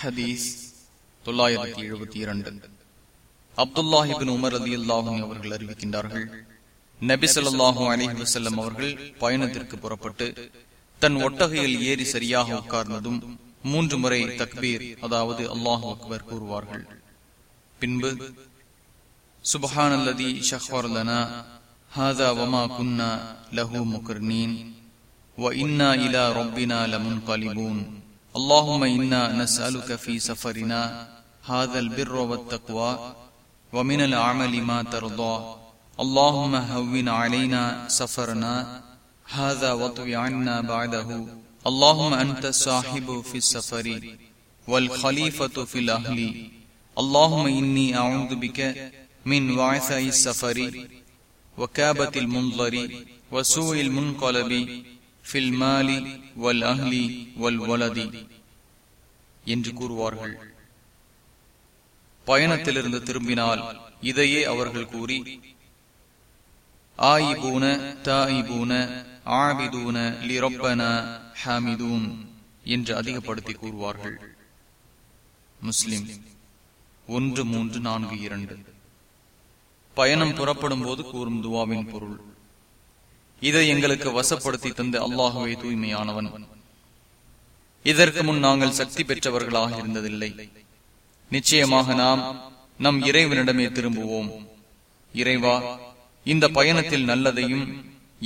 ஹதீஸ் தொள்ளாயிரத்தி எழுபத்தி இரண்டு. அப்துல்லாஹிபின் உமர் அலி அல்லாஹும் அவர்கள் அறிவிக்கின்றார்கள் நபி சொல்லாஹும் அலிஹி வசல்லம் அவர்கள் பயணத்திற்கு புறப்பட்டு தன் ஒட்டகையில் ஏறி சரியாக உட்கார்ந்ததும் மூன்று முறை தக்பீர் அதாவது அல்லாஹு அக்பர் கூறுவார்கள். பின்பு சுபஹான் அல்லதி ஷஹ்வர்லனா ஹாதா வமா குன்னா லஹூ முகர்னீன் வ இன்னா இலா ரொப்பினா اللهم إنا نسألك في سفرنا هذا البر والتقوى ومن العمل ما ترضى. اللهم هون علينا سفرنا هذا واطوي عنا بعده. اللهم أنت الصاحب في السفر والخليفة في الأهل. اللهم إني أعوذ بك من وعثاء السفر وكابة المنظر وسوء المنقلب. ஃபில் மாலி வல் அஹ்லி வல் வலதி என்று கூறுவார்கள். பயணத்திலிருந்து திரும்பினால் இதையே அவர்கள் கூறி ஆயிபூன தாயிபூன ஆபிதூன லிரப்பன ஹாமிதூன் என்று அதிகப்படுத்தி கூறுவார்கள். முஸ்லிம் ஒன்று மூன்று நான்கு இரண்டு. பயணம் புறப்படும் போது கூறும் துவாவின் பொருள். இதை எங்களுக்கு வசப்படுத்தி தந்த அல்லாஹுவே தூய்மையானவன். இதற்கு முன் நாங்கள் சக்தி பெற்றவர்களாக இருந்ததில்லை. நிச்சயமாக நாம் நம் இறைவனிடமே திரும்புவோம். இறைவா இந்த பயணத்தில் நல்லதையும்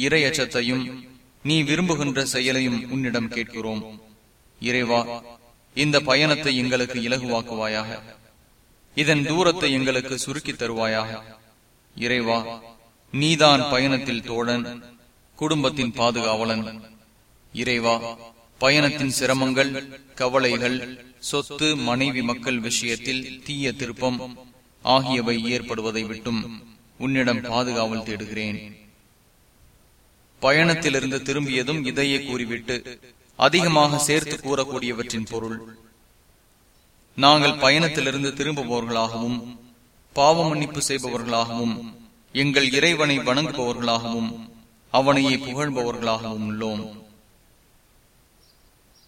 இறை அச்சத்தையும் நீ விரும்புகின்ற செயலையும் உன்னிடம் கேட்கிறோம். இறைவா இந்த பயணத்தை எங்களுக்கு இலகுவாக்குவாயாக. இதன் தூரத்தை எங்களுக்கு சுருக்கி தருவாயாக. இறைவா நீதான் பயணத்தில் தோழன். குடும்பத்தின் பாதுகாவலன். இறைவா பயணத்தின் சிரமங்கள் கவலைகள் சொத்து மனைவி மக்கள் விஷயத்தில் தீய திருப்பம் ஆகியவை ஏற்படுவதை விட்டும் உன்னிடம் பாதுகாவல் தேடுகிறேன். பயணத்திலிருந்து திரும்பியதும் இதையே கூறிவிட்டு அதிகமாக சேர்த்து கூறக்கூடியவற்றின் பொருள். நாங்கள் பயணத்திலிருந்து திரும்புபவர்களாகவும் பாவ மன்னிப்பு செய்பவர்களாகவும் எங்கள் இறைவனை வணங்குபவர்களாகவும் அவனையே புகழ்பவர்களாகவும் உள்ளோம்.